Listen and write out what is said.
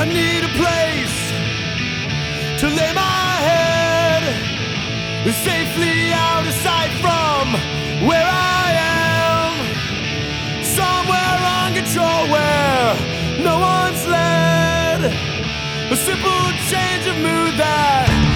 I need a place to lay my head safely out of sight from where I am. Somewhere on control where no one's led. A simple change of mood that.